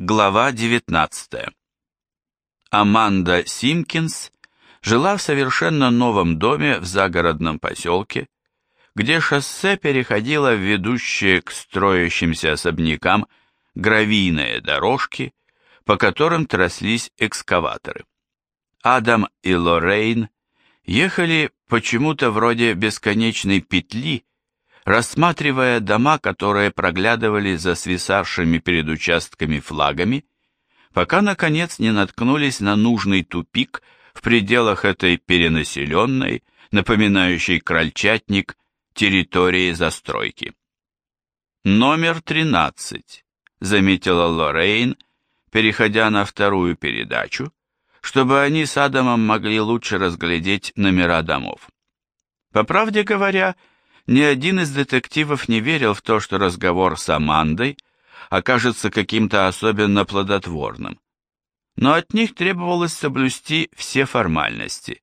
Глава 19. Аманда Симкинс жила в совершенно новом доме в загородном поселке, где шоссе переходило в ведущие к строящимся особнякам гравийные дорожки, по которым тряслись экскаваторы. Адам и Лоррейн ехали почему-то вроде бесконечной петли, рассматривая дома, которые проглядывали за свисавшими перед участками флагами, пока, наконец, не наткнулись на нужный тупик в пределах этой перенаселенной, напоминающей крольчатник, территории застройки. «Номер 13», — заметила Лоррейн, переходя на вторую передачу, чтобы они с Адамом могли лучше разглядеть номера домов. По правде говоря, ни один из детективов не верил в то, что разговор с Амандой окажется каким-то особенно плодотворным. Но от них требовалось соблюсти все формальности.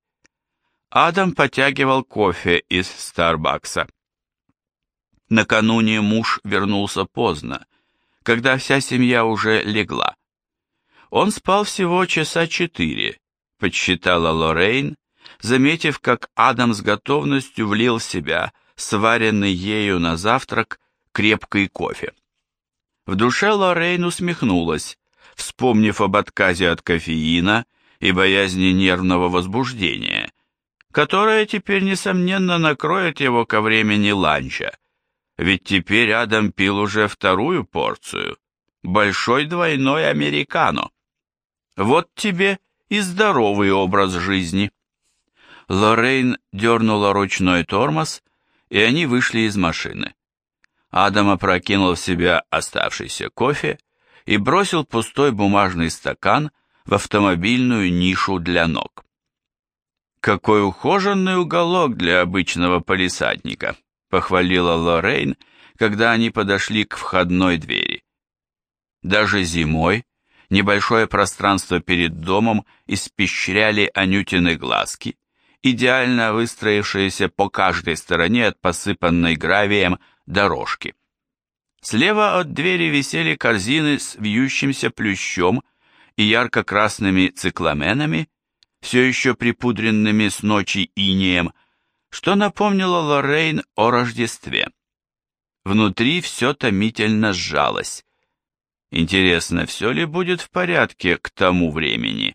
Адам потягивал кофе из Старбакса. Накануне муж вернулся поздно, когда вся семья уже легла. Он спал всего часа четыре, подсчитала Лоррейн, заметив, как Адам с готовностью влил в себя сваренный ею на завтрак крепкий кофе. В душе Лоррейн усмехнулась, вспомнив об отказе от кофеина и боязни нервного возбуждения, которое теперь, несомненно, накроет его ко времени ланча, ведь теперь Адам пил уже вторую порцию, большой двойной американо. Вот тебе и здоровый образ жизни. Лоррейн дернула ручной тормоз, и они вышли из машины. Адам опрокинул в себя оставшийся кофе и бросил пустой бумажный стакан в автомобильную нишу для ног. «Какой ухоженный уголок для обычного полисадника!» — похвалила Лоррейн, когда они подошли к входной двери. Даже зимой небольшое пространство перед домом испещряли анютины глазки, идеально выстроившиеся по каждой стороне от посыпанной гравием дорожки. Слева от двери висели корзины с вьющимся плющом и ярко-красными цикламенами, все еще припудренными с ночи инеем, что напомнило Лоррейн о Рождестве. Внутри все томительно сжалось. Интересно, все ли будет в порядке к тому времени?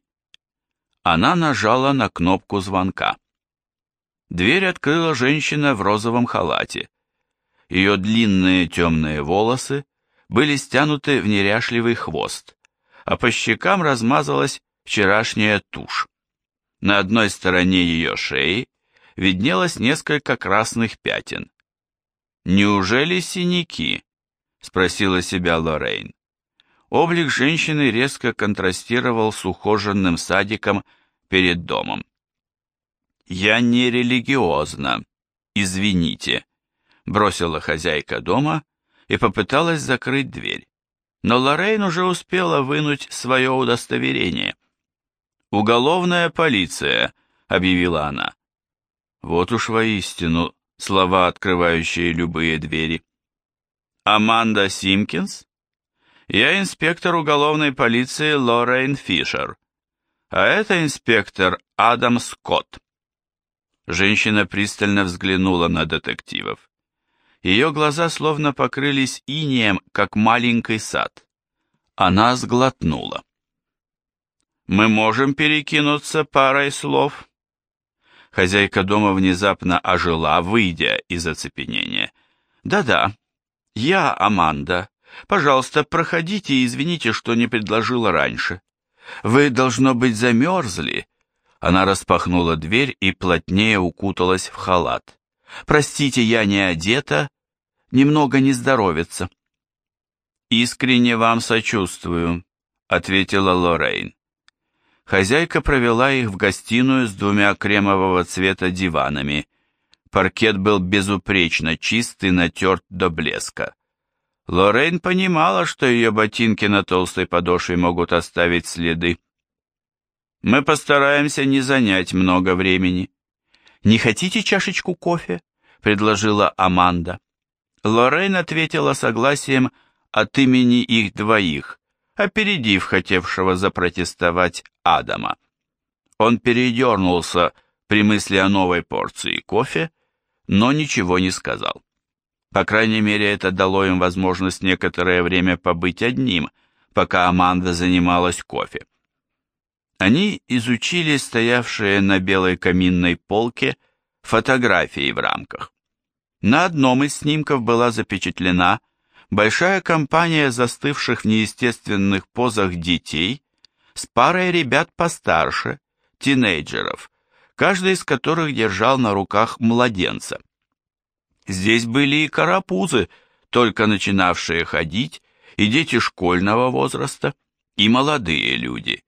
Она нажала на кнопку звонка. Дверь открыла женщина в розовом халате. Ее длинные темные волосы были стянуты в неряшливый хвост, а по щекам размазалась вчерашняя тушь. На одной стороне ее шеи виднелось несколько красных пятен. «Неужели синяки?» — спросила себя Лоррейн. Облик женщины резко контрастировал с ухоженным садиком перед домом. «Я не религиозна, извините», — бросила хозяйка дома и попыталась закрыть дверь. Но Лоррейн уже успела вынуть свое удостоверение. «Уголовная полиция», — объявила она. Вот уж воистину слова, открывающие любые двери. «Аманда Симкинс?» Я инспектор уголовной полиции Лоррейн Фишер, а это инспектор Адам Скотт. Женщина пристально взглянула на детективов. Ее глаза словно покрылись инеем, как маленький сад. Она сглотнула. «Мы можем перекинуться парой слов?» Хозяйка дома внезапно ожила, выйдя из оцепенения. «Да-да, я Аманда, Пожалуйста, проходите и извините, что не предложила раньше. Вы, должно быть, замерзли». Она распахнула дверь и плотнее укуталась в халат. «Простите, я не одета, немного не здоровится». «Искренне вам сочувствую», — ответила Лоррейн. Хозяйка провела их в гостиную с двумя кремового цвета диванами. Паркет был безупречно чист и натерт до блеска. Лоррейн понимала, что ее ботинки на толстой подошве могут оставить следы. «Мы постараемся не занять много времени». «Не хотите чашечку кофе?» — предложила Аманда. Лоррейн ответила согласием от имени их двоих, опередив хотевшего запротестовать Адама. Он передернулся при мысли о новой порции кофе, но ничего не сказал. По крайней мере, это дало им возможность некоторое время побыть одним, пока Аманда занималась кофе. Они изучили стоявшие на белой каминной полке фотографии в рамках. На одном из снимков была запечатлена большая компания застывших в неестественных позах детей с парой ребят постарше, тинейджеров, каждый из которых держал на руках младенца. Здесь были и карапузы, только начинавшие ходить, и дети школьного возраста, и молодые люди.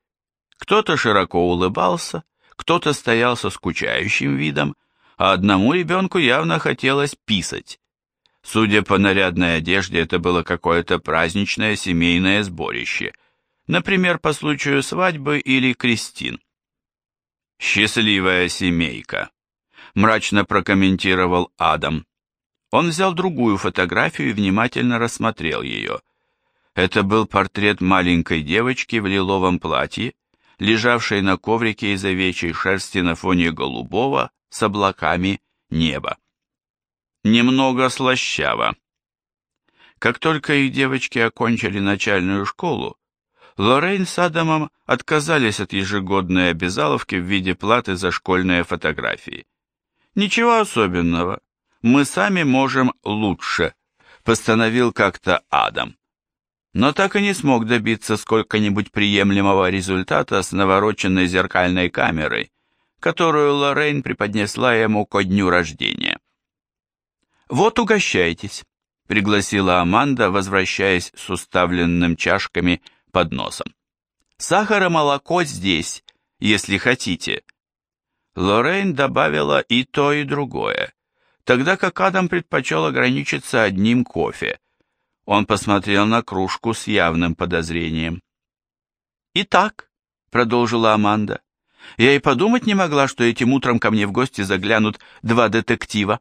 Кто-то широко улыбался, кто-то стоял со скучающим видом, а одному ребенку явно хотелось писать. Судя по нарядной одежде, это было какое-то праздничное семейное сборище, например, по случаю свадьбы или крестин. «Счастливая семейка», — мрачно прокомментировал Адам. Он взял другую фотографию и внимательно рассмотрел ее. Это был портрет маленькой девочки в лиловом платье, лежавшей на коврике из овечьей шерсти на фоне голубого с облаками неба. Немного слащаво. Как только их девочки окончили начальную школу, Лоррейн с Адамом отказались от ежегодной обязаловки в виде платы за школьные фотографии. Ничего особенного, мы сами можем лучше, постановил как-то Адам. Но так и не смог добиться сколько-нибудь приемлемого результата с навороченной зеркальной камерой, которую Лоррейн преподнесла ему ко дню рождения. «Вот угощайтесь», — пригласила Аманда, возвращаясь с уставленным чашками под носом. «Сахар и молоко здесь, если хотите». Лоррейн добавила и то, и другое, тогда как Адам предпочел ограничиться одним кофе. Он посмотрел на кружку с явным подозрением. «Итак», — продолжила Аманда, — «я и подумать не могла, что этим утром ко мне в гости заглянут два детектива».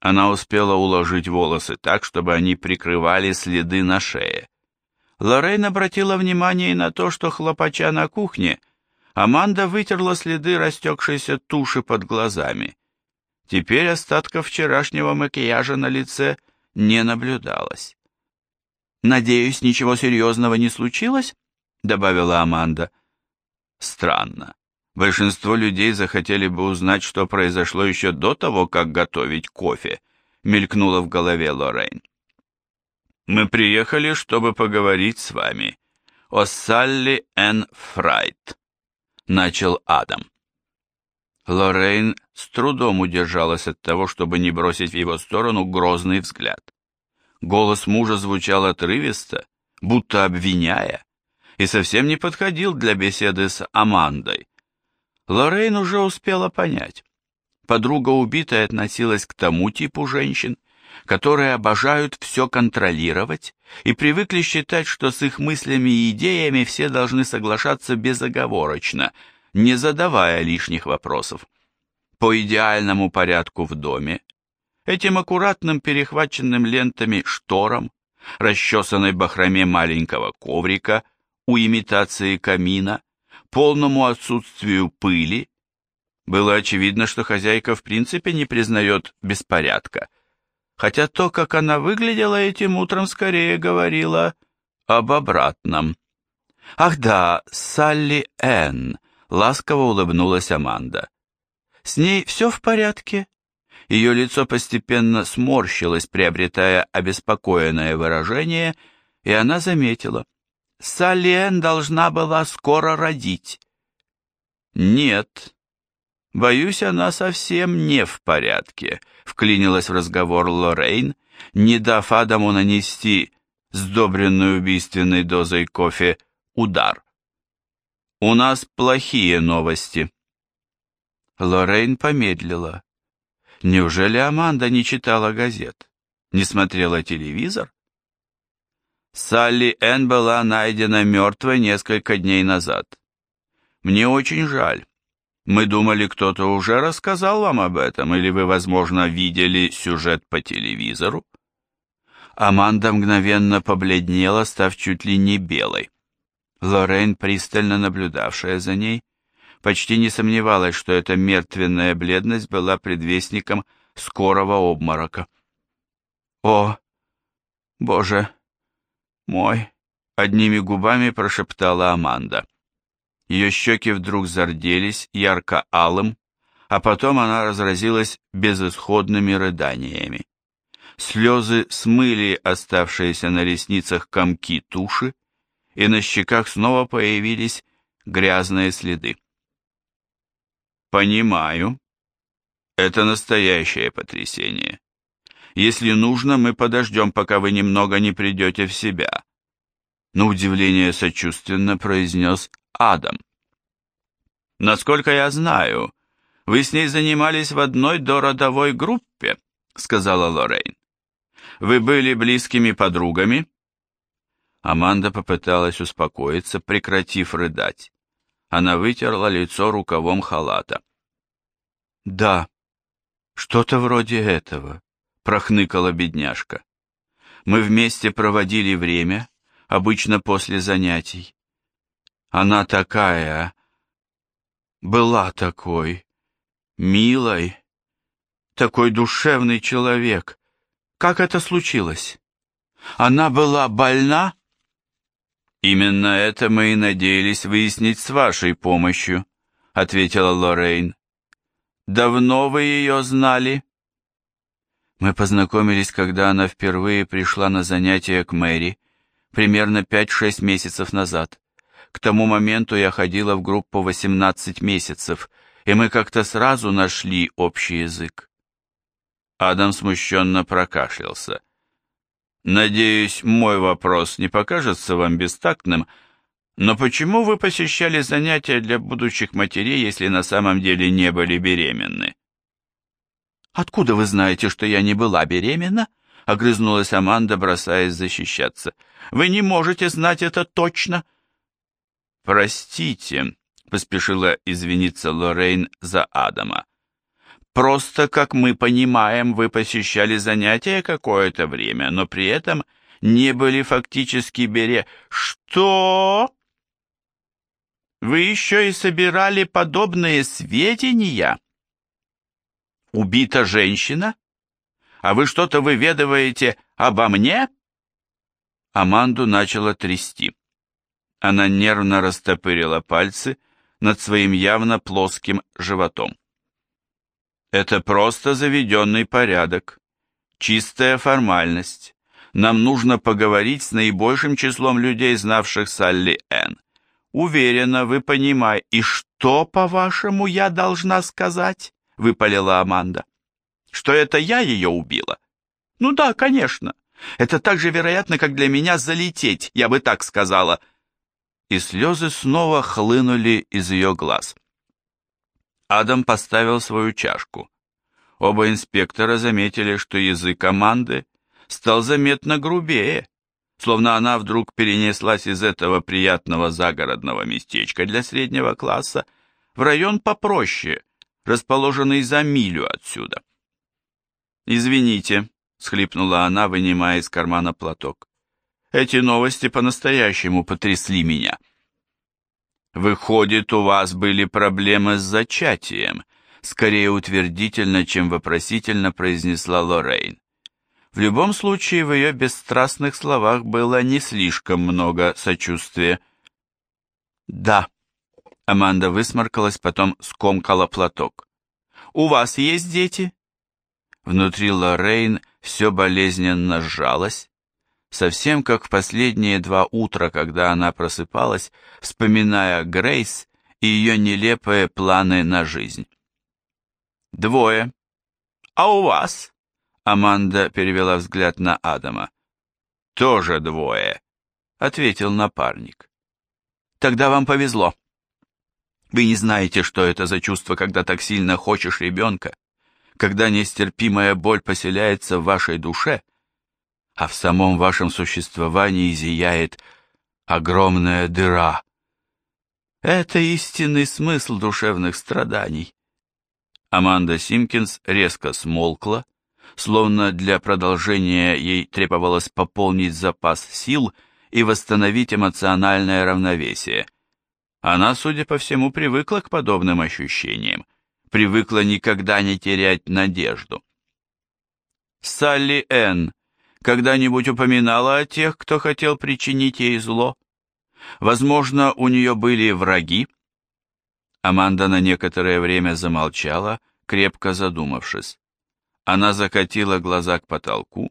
Она успела уложить волосы так, чтобы они прикрывали следы на шее. Лоррейн обратила внимание и на то, что, хлопача на кухне, Аманда вытерла следы растекшейся туши под глазами. Теперь остатков вчерашнего макияжа на лице не наблюдалось. «Надеюсь, ничего серьезного не случилось?» — добавила Аманда. «Странно. Большинство людей захотели бы узнать, что произошло еще до того, как готовить кофе», — мелькнуло в голове Лоррейн. Мы приехали, чтобы поговорить с вами о Салли Н. Фрайт, начал Адам. Лоррейн с трудом удержалась от того, чтобы не бросить в его сторону грозный взгляд. Голос мужа звучал отрывисто, будто обвиняя, и совсем не подходил для беседы с Амандой. Лоррейн уже успела понять. Подруга убитая относилась к тому типу женщин, которые обожают все контролировать и привыкли считать, что с их мыслями и идеями все должны соглашаться безоговорочно, не задавая лишних вопросов. По идеальному порядку в доме, этим аккуратным перехваченным лентами шторам, расчесанной бахроме маленького коврика у имитации камина, полному отсутствию пыли, было очевидно, что хозяйка в принципе не признает беспорядка, хотя то, как она выглядела этим утром, скорее говорило об обратном. «Ах да, Салли Энн», — ласково улыбнулась Аманда. «С ней все в порядке?» Ее лицо постепенно сморщилось, приобретая обеспокоенное выражение, и она заметила. «Салли Энн должна была скоро родить». «Нет», Боюсь, она совсем не в порядке, вклинилась в разговор Лоррейн, не дав Адаму нанести сдобренную убийственной дозой кофе удар. У нас плохие новости. Лоррейн помедлила. Неужели Аманда не читала газет? Не смотрела телевизор? Салли Энн была найдена мертвой несколько дней назад. Мне очень жаль. Мы думали, кто-то уже рассказал вам об этом, или вы, возможно, видели сюжет по телевизору? Аманда мгновенно побледнела, став чуть ли не белой. Лоррейн, пристально наблюдавшая за ней, почти не сомневалась, что эта мертвенная бледность была предвестником скорого обморока. «О, Боже мой!» — одними губами прошептала Аманда. Ее щеки вдруг зарделись ярко-алым, а потом она разразилась безысходными рыданиями. Слезы смыли оставшиеся на ресницах комки туши, и на щеках снова появились грязные следы. «Понимаю. Это настоящее потрясение. Если нужно, мы подождем, пока вы немного не придете в себя», на удивление сочувственно произнес Адам. «Насколько я знаю, вы с ней занимались в одной дородовой группе», сказала Лоррейн. «Вы были близкими подругами?» Аманда попыталась успокоиться, прекратив рыдать. Она вытерла лицо рукавом халата. «Да, что-то вроде этого», — прохныкала бедняжка. «Мы вместе проводили время, обычно после занятий. Она такая... была такой... милой, такой душевный человек. Как это случилось? Она была больна?» «Именно это мы и надеялись выяснить с вашей помощью», — ответила Лоррейн. «Давно вы ее знали?» Мы познакомились, когда она впервые пришла на занятия к Мэри, примерно 5-6 месяцев назад. К тому моменту я ходила в группу 18 месяцев, и мы как-то сразу нашли общий язык. Адам смущенно прокашлялся. Надеюсь, мой вопрос не покажется вам бестактным, но почему вы посещали занятия для будущих матерей, если на самом деле не были беременны? Откуда вы знаете, что я не была беременна? Огрызнулась Аманда, бросаясь защищаться. Вы не можете знать это точно. Простите, поспешила извиниться Лоррейн за Адама. Просто, как мы понимаем, вы посещали занятия какое-то время, но при этом не были фактически бере... Что? Вы еще и собирали подобные сведения? Убита женщина? А вы что-то выведываете обо мне? Аманду начала трясти. Она нервно растопырила пальцы над своим явно плоским животом. Это просто заведенный порядок. Чистая формальность. Нам нужно поговорить с наибольшим числом людей, знавших Салли Энн. Уверена, вы понимаете. И что, по-вашему, я должна сказать? Выпалила Аманда. Что это я ее убила? Ну да, конечно. Это так же вероятно, как для меня залететь, я бы так сказала. И слезы снова хлынули из ее глаз. Адам поставил свою чашку. Оба инспектора заметили, что язык команды стал заметно грубее, словно она вдруг перенеслась из этого приятного загородного местечка для среднего класса в район попроще, расположенный за милю отсюда. «Извините», — схлипнула она, вынимая из кармана платок. «Эти новости по-настоящему потрясли меня». «Выходит, у вас были проблемы с зачатием», скорее утвердительно, чем вопросительно произнесла Лоррейн. В любом случае, в ее бесстрастных словах было не слишком много сочувствия. «Да», — Аманда высморкалась, потом скомкала платок. «У вас есть дети?» Внутри Лоррейн все болезненно сжалось, совсем как в последние два утра, когда она просыпалась, вспоминая Грейс и ее нелепые планы на жизнь. «Двое. А у вас?» Аманда перевела взгляд на Адама. «Тоже двое», — ответил напарник. «Тогда вам повезло. Вы не знаете, что это за чувство, когда так сильно хочешь ребенка, когда нестерпимая боль поселяется в вашей душе, а в самом вашем существовании зияет огромная дыра. Это истинный смысл душевных страданий. Аманда Симкинс резко смолкла, словно для продолжения ей требовалось пополнить запас сил и восстановить эмоциональное равновесие. Она, судя по всему, привыкла к подобным ощущениям, привыкла никогда не терять надежду. Салли Энн когда-нибудь упоминала о тех, кто хотел причинить ей зло? Возможно, у нее были враги? Аманда на некоторое время замолчала, крепко задумавшись. Она закатила глаза к потолку,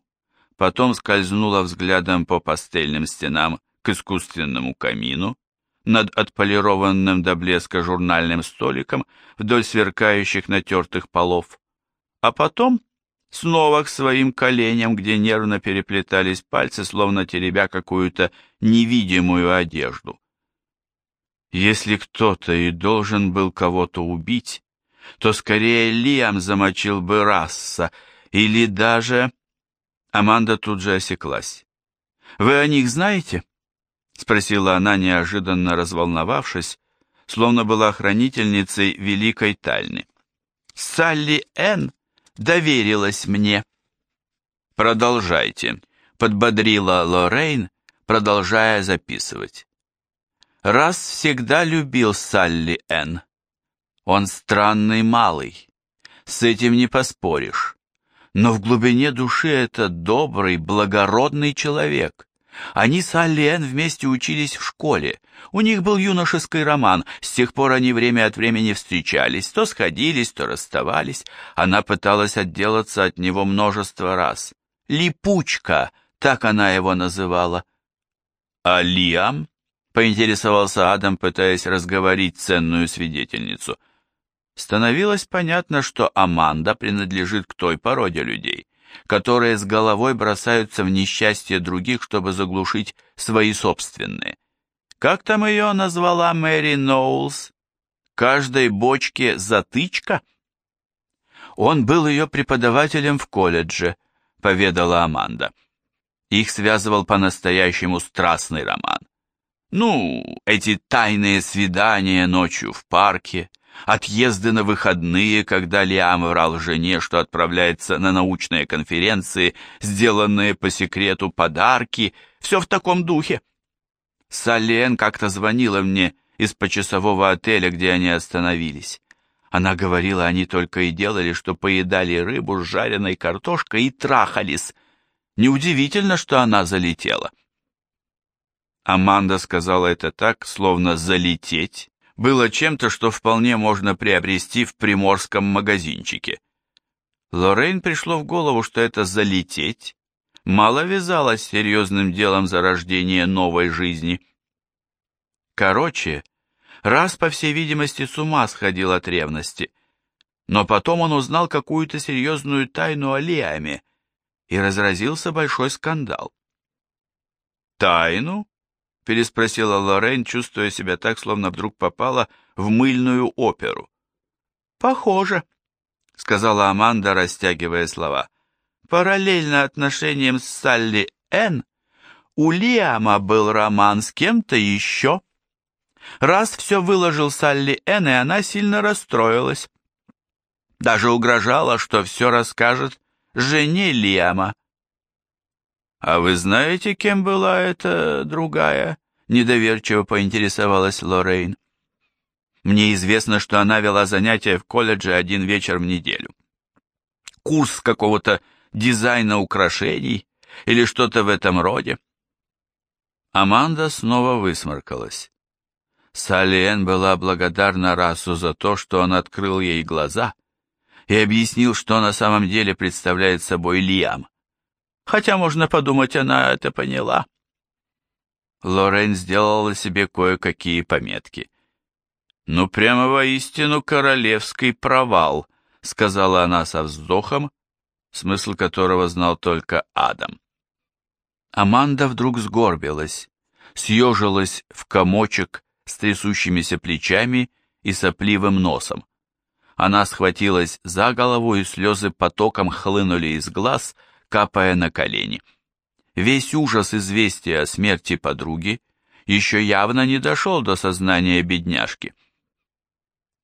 потом скользнула взглядом по пастельным стенам к искусственному камину, над отполированным до блеска журнальным столиком вдоль сверкающих натертых полов, а потом снова к своим коленям, где нервно переплетались пальцы, словно теребя какую-то невидимую одежду. Если кто-то и должен был кого-то убить, то скорее Лиам замочил бы Расса, или даже... Аманда тут же осеклась. «Вы о них знаете?» — спросила она, неожиданно разволновавшись, словно была хранительницей великой тайны. «Салли Энн доверилась мне». «Продолжайте», — подбодрила Лоррейн, продолжая записывать. «Раз всегда любил Салли Энн. Он странный малый, с этим не поспоришь. Но в глубине души это добрый, благородный человек. Они с Алли вместе учились в школе. У них был юношеский роман. С тех пор они время от времени встречались. То сходились, то расставались. Она пыталась отделаться от него множество раз. «Липучка», так она его называла. «А Лиам?» — поинтересовался Адам, пытаясь разговорить ценную свидетельницу. Становилось понятно, что Аманда принадлежит к той породе людей, которые с головой бросаются в несчастье других, чтобы заглушить свои собственные. Как там ее назвала Мэри Ноулс? Каждой бочке затычка? Он был ее преподавателем в колледже, поведала Аманда. Их связывал по-настоящему страстный роман. Ну, эти тайные свидания ночью в парке, отъезды на выходные, когда Лиам врал жене, что отправляется на научные конференции, сделанные по секрету подарки, все в таком духе. Сален как-то звонила мне из почасового отеля, где они остановились. Она говорила, они только и делали, что поедали рыбу с жареной картошкой и трахались. Неудивительно, что она залетела. Аманда сказала это так, словно залететь было чем-то, что вполне можно приобрести в приморском магазинчике. Лоррейн пришло в голову, что это «залететь» мало вязалось с серьезным делом зарождения новой жизни. Короче, раз, по всей видимости, с ума сходил от ревности, но потом он узнал какую-то серьезную тайну о Лиаме, и разразился большой скандал. «Тайну?» Переспросила Лорен, чувствуя себя так, словно вдруг попала в мыльную оперу. «Похоже», — сказала Аманда, растягивая слова. «Параллельно отношениям с Салли Н. у Лиама был роман с кем-то еще. Раз все выложил Салли Н, и она сильно расстроилась. Даже угрожала, что все расскажет жене Лиама. «А вы знаете, кем была эта другая?» — недоверчиво поинтересовалась Лоррейн. «Мне известно, что она вела занятия в колледже один вечер в неделю. Курс какого-то дизайна украшений или что-то в этом роде». Аманда снова высморкалась. Салиен была благодарна Расу за то, что он открыл ей глаза и объяснил, что на самом деле представляет собой Лиам хотя, можно подумать, она это поняла. Лорен сделала себе кое-какие пометки. «Ну, прямо воистину королевский провал», — сказала она со вздохом, смысл которого знал только Адам. Аманда вдруг сгорбилась, съежилась в комочек с трясущимися плечами и сопливым носом. Она схватилась за голову, и слезы потоком хлынули из глаз, капая на колени. Весь ужас известия о смерти подруги еще явно не дошел до сознания бедняжки.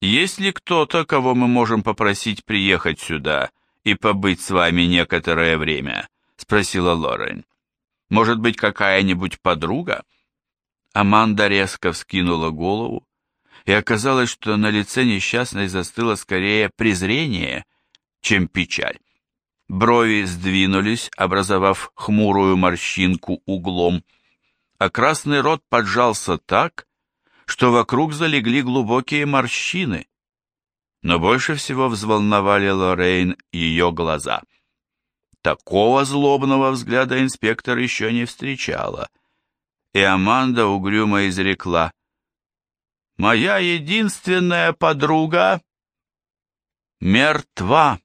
«Есть ли кто-то, кого мы можем попросить приехать сюда и побыть с вами некоторое время?» — спросила Лорен. «Может быть, какая-нибудь подруга?» Аманда резко вскинула голову, и оказалось, что на лице несчастной застыло скорее презрение, чем печаль. Брови сдвинулись, образовав хмурую морщинку углом, а красный рот поджался так, что вокруг залегли глубокие морщины. Но больше всего взволновали Лоррейн ее глаза. Такого злобного взгляда инспектор еще не встречала, и Аманда угрюмо изрекла. «Моя единственная подруга мертва».